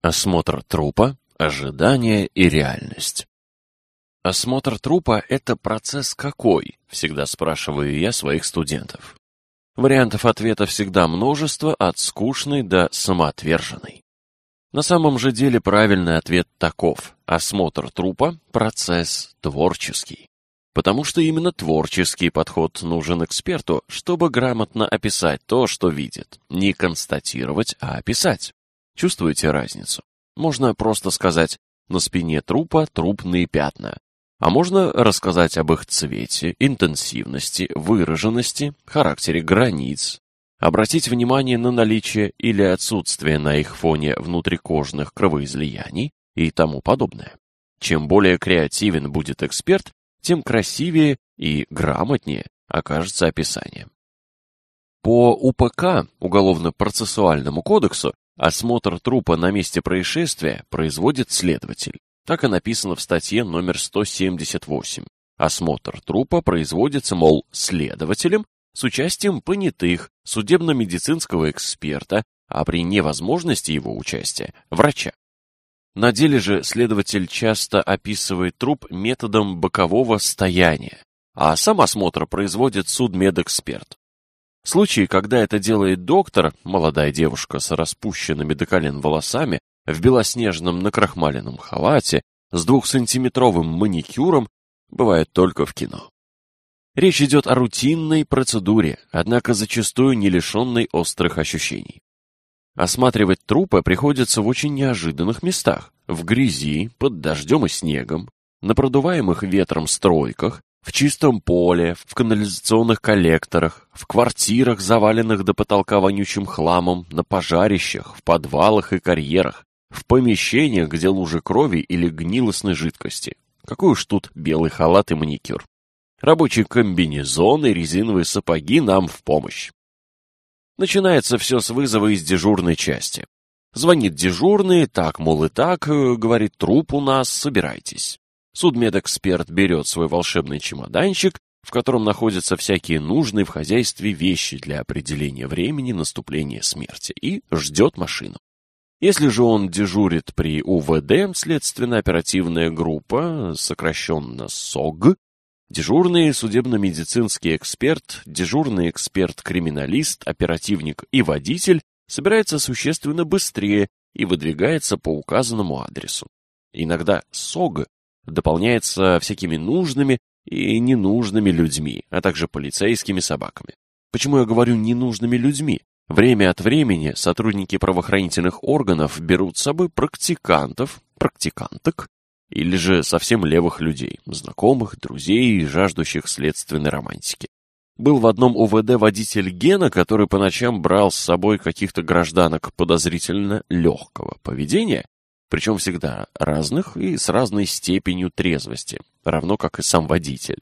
Осмотр трупа, ожидание и реальность. Осмотр трупа – это процесс какой? Всегда спрашиваю я своих студентов. Вариантов ответа всегда множество, от скучной до самоотверженной. На самом же деле правильный ответ таков. Осмотр трупа – процесс творческий. Потому что именно творческий подход нужен эксперту, чтобы грамотно описать то, что видит. Не констатировать, а описать. Чувствуете разницу? Можно просто сказать «на спине трупа трупные пятна», а можно рассказать об их цвете, интенсивности, выраженности, характере границ, обратить внимание на наличие или отсутствие на их фоне внутрикожных кровоизлияний и тому подобное. Чем более креативен будет эксперт, тем красивее и грамотнее окажется описание. По УПК, Уголовно-процессуальному кодексу, Осмотр трупа на месте происшествия производит следователь. Так и написано в статье номер 178. Осмотр трупа производится, мол, следователем с участием понятых, судебно-медицинского эксперта, а при невозможности его участия – врача. На деле же следователь часто описывает труп методом бокового стояния, а сам осмотр производит судмедэксперт. Случаи, когда это делает доктор, молодая девушка с распущенными до колен волосами, в белоснежном накрахмаленном халате, с двухсантиметровым маникюром, бывают только в кино. Речь идет о рутинной процедуре, однако зачастую не лишенной острых ощущений. Осматривать трупы приходится в очень неожиданных местах, в грязи, под дождем и снегом, на продуваемых ветром стройках, в чистом поле, в канализационных коллекторах, в квартирах, заваленных до потолка вонючим хламом, на пожарищах, в подвалах и карьерах, в помещениях, где лужи крови или гнилостной жидкости. Какой уж тут белый халат и маникюр. Рабочий комбинезон и резиновые сапоги нам в помощь. Начинается все с вызова из дежурной части. Звонит дежурный, так, мол, и так, э, говорит, труп у нас, собирайтесь. Судмедэксперт берет свой волшебный чемоданчик, в котором находятся всякие нужные в хозяйстве вещи для определения времени наступления смерти, и ждет машину. Если же он дежурит при УВД, следственно-оперативная группа, сокращенно СОГ, дежурный судебно-медицинский эксперт, дежурный эксперт-криминалист, оперативник и водитель собирается существенно быстрее и выдвигается по указанному адресу. Иногда СОГ дополняется всякими нужными и ненужными людьми, а также полицейскими собаками. Почему я говорю «ненужными людьми»? Время от времени сотрудники правоохранительных органов берут с собой практикантов, практиканток, или же совсем левых людей, знакомых, друзей и жаждущих следственной романтики. Был в одном УВД водитель Гена, который по ночам брал с собой каких-то гражданок подозрительно легкого поведения причем всегда разных и с разной степенью трезвости, равно как и сам водитель.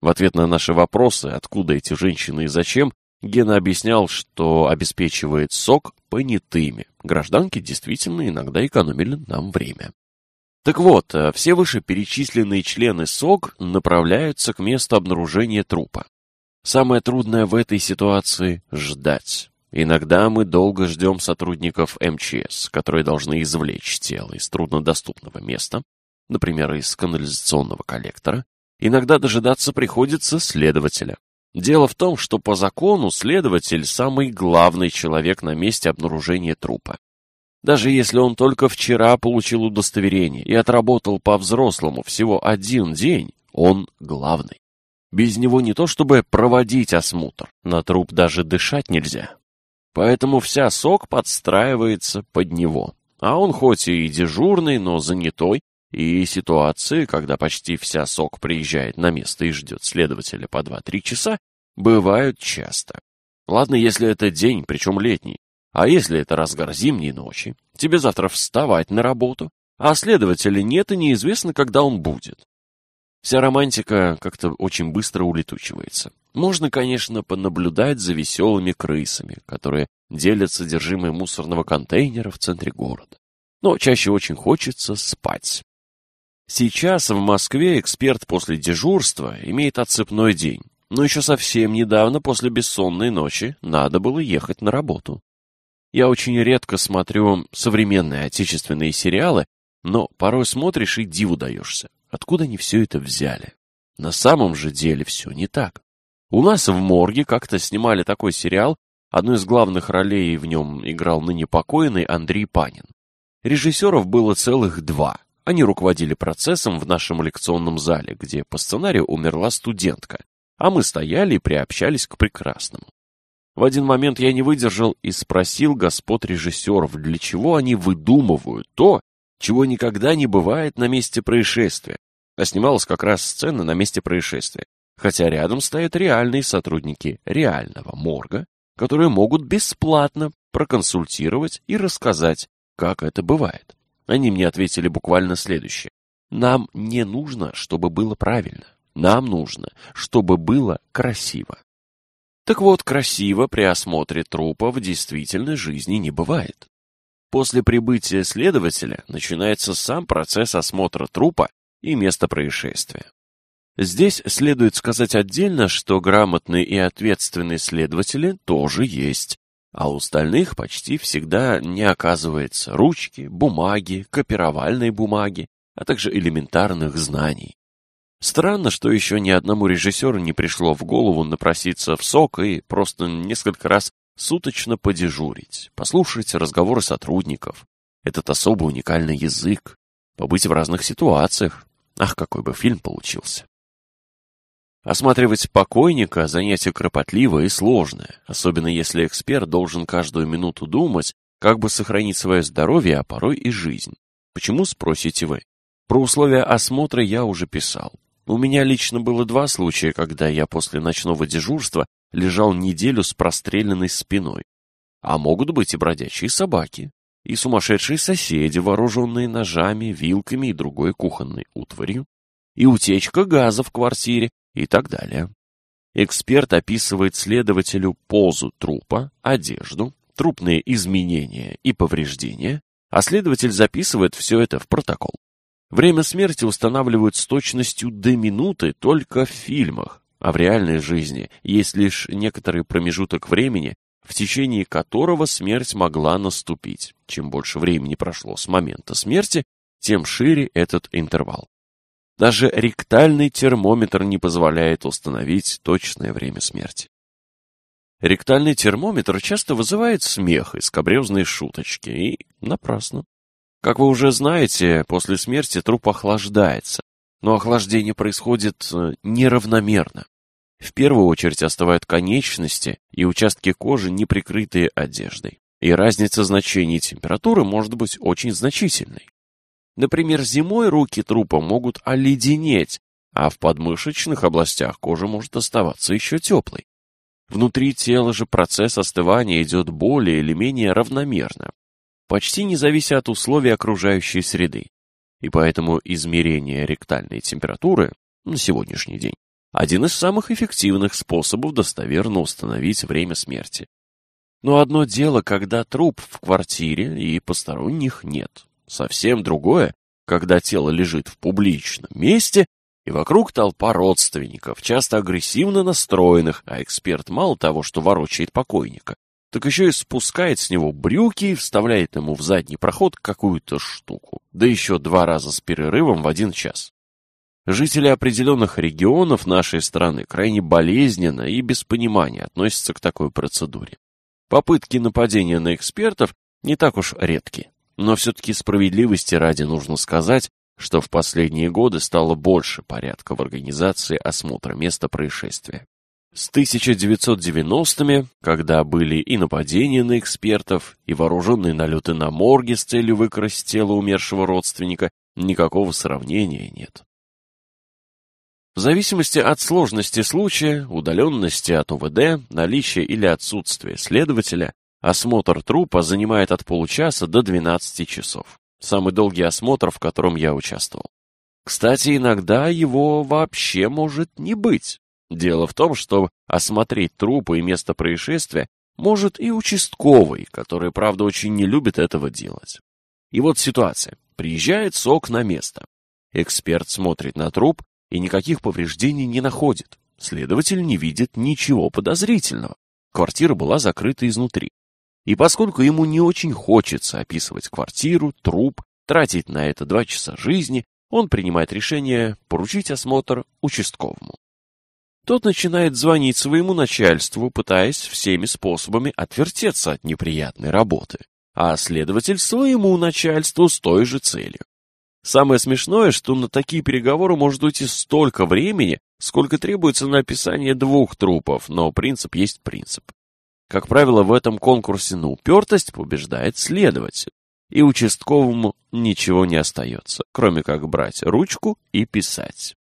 В ответ на наши вопросы, откуда эти женщины и зачем, Гена объяснял, что обеспечивает сок понятыми. Гражданки действительно иногда экономили нам время. Так вот, э, все вышеперечисленные члены Сок направляются к месту обнаружения трупа. Самое трудное в этой ситуации – ждать. Иногда мы долго ждем сотрудников МЧС, которые должны извлечь тело из труднодоступного места, например, из канализационного коллектора. Иногда дожидаться приходится следователя. Дело в том, что по закону следователь – самый главный человек на месте обнаружения трупа. Даже если он только вчера получил удостоверение и отработал по-взрослому всего один день, он главный. Без него не то чтобы проводить осмотр, на труп даже дышать нельзя. Поэтому вся СОК подстраивается под него. А он хоть и дежурный, но занятой, и ситуации, когда почти вся СОК приезжает на место и ждет следователя по 2-3 часа, бывают часто. Ладно, если это день, причем летний, а если это разгар зимней ночи, тебе завтра вставать на работу, а следователя нет и неизвестно, когда он будет. Вся романтика как-то очень быстро улетучивается. Можно, конечно, понаблюдать за веселыми крысами, которые делят содержимое мусорного контейнера в центре города. Но чаще очень хочется спать. Сейчас в Москве эксперт после дежурства имеет отсыпной день, но еще совсем недавно после бессонной ночи надо было ехать на работу. Я очень редко смотрю современные отечественные сериалы, но порой смотришь и диву даешься, откуда они все это взяли. На самом же деле все не так. У нас в морге как-то снимали такой сериал, одну из главных ролей в нем играл ныне покойный Андрей Панин. Режиссеров было целых два. Они руководили процессом в нашем лекционном зале, где по сценарию умерла студентка, а мы стояли и приобщались к прекрасному. В один момент я не выдержал и спросил господ режиссеров, для чего они выдумывают то, чего никогда не бывает на месте происшествия. А снималась как раз сцена на месте происшествия. Хотя рядом стоят реальные сотрудники реального морга, которые могут бесплатно проконсультировать и рассказать, как это бывает. Они мне ответили буквально следующее. Нам не нужно, чтобы было правильно. Нам нужно, чтобы было красиво. Так вот, красиво при осмотре трупа в действительной жизни не бывает. После прибытия следователя начинается сам процесс осмотра трупа и места происшествия. Здесь следует сказать отдельно, что грамотные и ответственные следователи тоже есть, а у остальных почти всегда не оказывается ручки, бумаги, копировальной бумаги, а также элементарных знаний. Странно, что еще ни одному режиссеру не пришло в голову напроситься в сок и просто несколько раз суточно подежурить, послушать разговоры сотрудников. Этот особо уникальный язык, побыть в разных ситуациях. Ах, какой бы фильм получился. Осматривать покойника – занятие кропотливое и сложное, особенно если эксперт должен каждую минуту думать, как бы сохранить свое здоровье, а порой и жизнь. Почему, спросите вы? Про условия осмотра я уже писал. У меня лично было два случая, когда я после ночного дежурства лежал неделю с простреленной спиной. А могут быть и бродячие собаки, и сумасшедшие соседи, вооруженные ножами, вилками и другой кухонной утварью, и утечка газа в квартире, и так далее. Эксперт описывает следователю позу трупа, одежду, трупные изменения и повреждения, а следователь записывает все это в протокол. Время смерти устанавливают с точностью до минуты только в фильмах, а в реальной жизни есть лишь некоторый промежуток времени, в течение которого смерть могла наступить. Чем больше времени прошло с момента смерти, тем шире этот интервал. Даже ректальный термометр не позволяет установить точное время смерти. Ректальный термометр часто вызывает смех и скобрезные шуточки, и напрасно. Как вы уже знаете, после смерти труп охлаждается, но охлаждение происходит э, неравномерно. В первую очередь остывают конечности и участки кожи, не прикрытые одеждой. И разница значений температуры может быть очень значительной. Например, зимой руки трупа могут оледенеть, а в подмышечных областях кожа может оставаться еще теплой. Внутри тела же процесс остывания идет более или менее равномерно, почти не завися от условий окружающей среды. И поэтому измерение ректальной температуры на сегодняшний день один из самых эффективных способов достоверно установить время смерти. Но одно дело, когда труп в квартире и посторонних нет, Совсем другое, когда тело лежит в публичном месте, и вокруг толпа родственников, часто агрессивно настроенных, а эксперт мало того, что ворочает покойника, так еще и спускает с него брюки и вставляет ему в задний проход какую-то штуку, да еще два раза с перерывом в один час. Жители определенных регионов нашей страны крайне болезненно и без понимания относятся к такой процедуре. Попытки нападения на экспертов не так уж редки. Но все-таки справедливости ради нужно сказать, что в последние годы стало больше порядка в организации осмотра места происшествия. С 1990-ми, когда были и нападения на экспертов, и вооруженные налеты на морги с целью выкрасть тело умершего родственника, никакого сравнения нет. В зависимости от сложности случая, удаленности от ОВД, наличия или отсутствия следователя, Осмотр трупа занимает от получаса до 12 часов. Самый долгий осмотр, в котором я участвовал. Кстати, иногда его вообще может не быть. Дело в том, что осмотреть трупы и место происшествия может и участковый, который, правда, очень не любит этого делать. И вот ситуация. Приезжает СОК на место. Эксперт смотрит на труп и никаких повреждений не находит. Следователь не видит ничего подозрительного. Квартира была закрыта изнутри. И поскольку ему не очень хочется описывать квартиру, труп, тратить на это два часа жизни, он принимает решение поручить осмотр участковому. Тот начинает звонить своему начальству, пытаясь всеми способами отвертеться от неприятной работы, а следователь своему начальству с той же целью. Самое смешное, что на такие переговоры может уйти столько времени, сколько требуется на описание двух трупов, но принцип есть принцип. Как правило, в этом конкурсе на упертость побеждает следователь, и участковому ничего не остается, кроме как брать ручку и писать.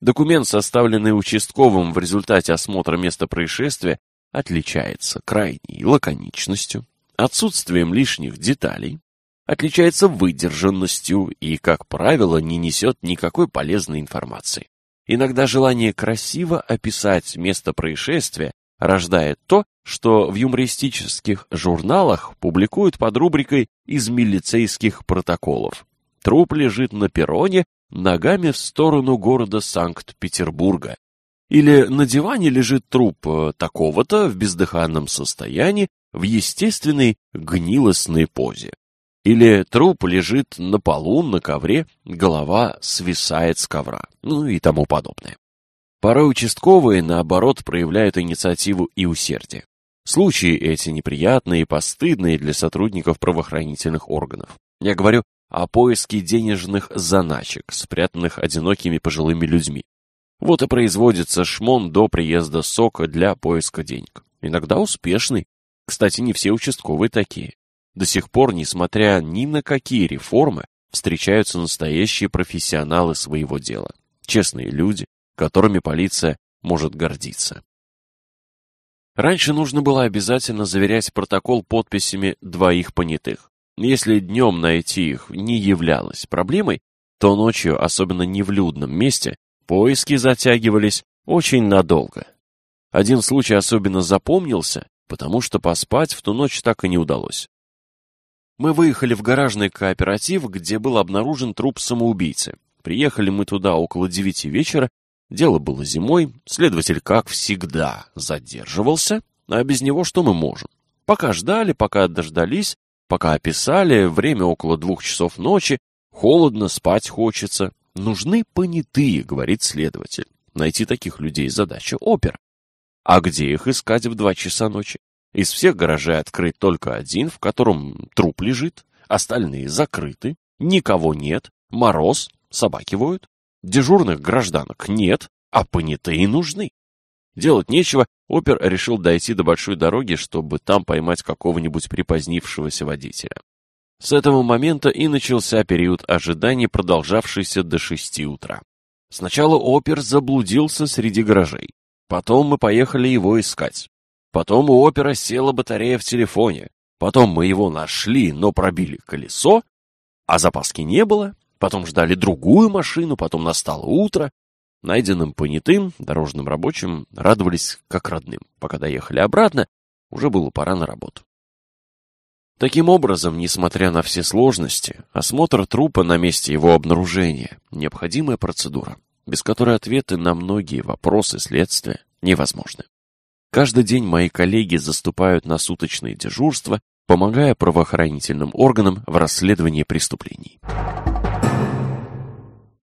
Документ, составленный участковым в результате осмотра места происшествия, отличается крайней лаконичностью, отсутствием лишних деталей, отличается выдержанностью и, как правило, не несет никакой полезной информации. Иногда желание красиво описать место происшествия рождает то, что в юмористических журналах публикуют под рубрикой «Из милицейских протоколов». Труп лежит на перроне, ногами в сторону города Санкт-Петербурга. Или на диване лежит труп э, такого-то в бездыханном состоянии, в естественной гнилостной позе. Или труп лежит на полу, на ковре, голова свисает с ковра, ну и тому подобное. Порой участковые, наоборот, проявляют инициативу и усердие. Случаи эти неприятные и постыдные для сотрудников правоохранительных органов. Я говорю о поиске денежных заначек, спрятанных одинокими пожилыми людьми. Вот и производится шмон до приезда сока для поиска денег. Иногда успешный. Кстати, не все участковые такие. До сих пор, несмотря ни на какие реформы, встречаются настоящие профессионалы своего дела. Честные люди, которыми полиция может гордиться. Раньше нужно было обязательно заверять протокол подписями двоих понятых. Если днем найти их не являлось проблемой, то ночью, особенно не в людном месте, поиски затягивались очень надолго. Один случай особенно запомнился, потому что поспать в ту ночь так и не удалось. Мы выехали в гаражный кооператив, где был обнаружен труп самоубийцы. Приехали мы туда около девяти вечера Дело было зимой, следователь, как всегда, задерживался, а без него что мы можем? Пока ждали, пока дождались, пока описали, время около двух часов ночи, холодно, спать хочется. Нужны понятые, говорит следователь. Найти таких людей задача опер. А где их искать в два часа ночи? Из всех гаражей открыт только один, в котором труп лежит, остальные закрыты, никого нет, мороз, собаки воют. Дежурных гражданок нет, а понятые нужны. Делать нечего, опер решил дойти до большой дороги, чтобы там поймать какого-нибудь припозднившегося водителя. С этого момента и начался период ожиданий, продолжавшийся до шести утра. Сначала опер заблудился среди гаражей. Потом мы поехали его искать. Потом у опера села батарея в телефоне. Потом мы его нашли, но пробили колесо, а запаски не было, Потом ждали другую машину, потом настало утро. Найденным понятым, дорожным рабочим, радовались как родным. Пока доехали обратно, уже было пора на работу. Таким образом, несмотря на все сложности, осмотр трупа на месте его обнаружения – необходимая процедура, без которой ответы на многие вопросы следствия невозможны. Каждый день мои коллеги заступают на суточные дежурства, помогая правоохранительным органам в расследовании преступлений.